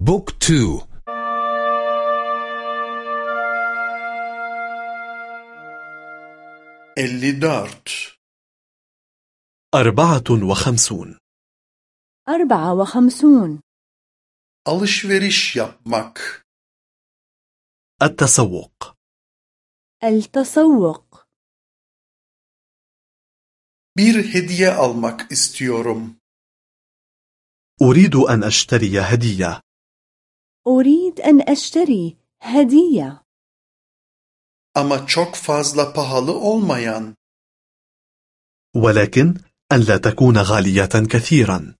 بوك تو. اللي دارت. أربعة وخمسون. أربعة وخمسون. alışveriş yapmak التسوق. التسوق. bir hediye almak istiyorum أريد أن أشتري هدية. أريد أن أشتري هدية. Ama çok fazla pahalı olmayan. ولكن أن لا تكون غالية كثيرا.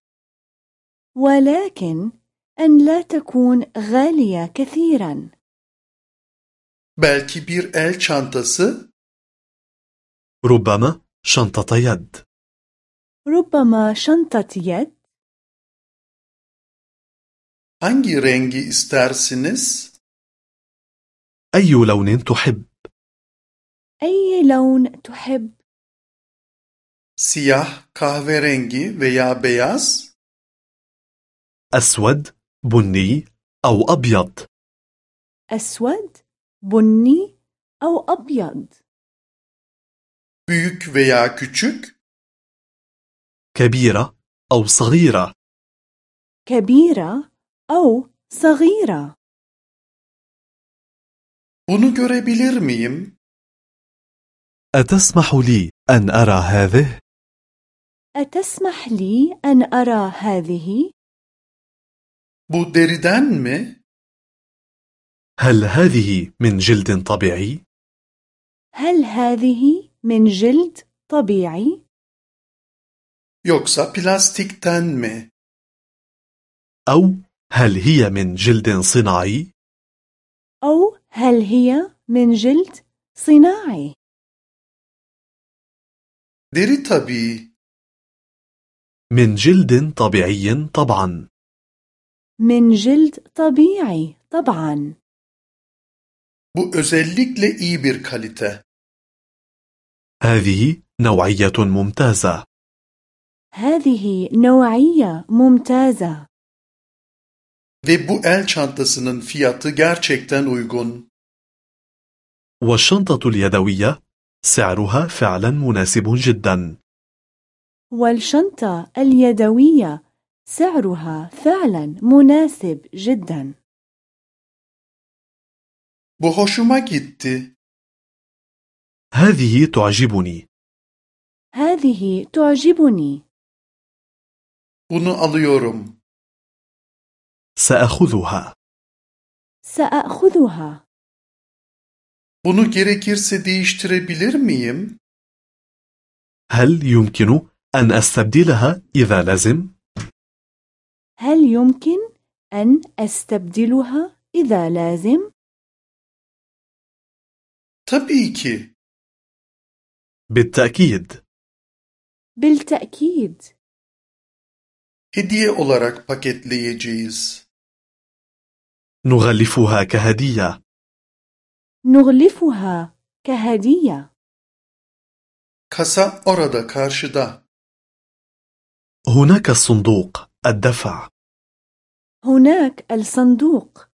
ولكن أن لا تكون غالية كثيرا. Belki bir el çantası. ربما شنطة يد. ربما شنطة يد. Hangi rengi istersiniz? أي لون تحب؟ أي لون تحب؟ Siyah kahverengi veya beyaz. أسود بني أو أبيض. أسود بني أو أبيض. Büyük veya küçük. كبيرة أو صغيرة. كبيرة أو صغيرة bunu görebilir miyim أتسمح لي أن أرى هذه؟ أتسمح لي أن أرى هذه؟ bu deriden mi هل هذه من جلد طبيعي؟ هل هذه من جلد طبيعي؟ yoksa plastikten mi أو هل هي من جلد صناعي؟ أو هل هي من جلد صناعي؟ deri tabii من جلد طبيعي طبعا. من جلد طبيعي طبعا. bu özellikle iyi bir kalite هذه نوعية ممتازة. هذه نوعية ممتازة. Ve bu el çantasının fiyatı gerçekten uygun. والشنطة اليدوية سعرها فعلا مناسب جدا والشنطة اليدوية سعرها فعلا مناسب جدا bu hoşuma gitti. هذه تعجبني هذه تعجبني bunu alıyorum. سأخذها. سأخذها. Bunu gerekirse değiştirebilir miyim? هل يمكن أن أستبدلها إذا لازم؟ هل يمكن أن أستبدلها إذا لازم؟ tabii ki. بالتأكيد. بالتأكيد. Hediye olarak paketleyeceğiz. نغلفها كهدية. نغلفها كهدية. kasa orada karşıda هناك الصندوق الدفع. هناك الصندوق.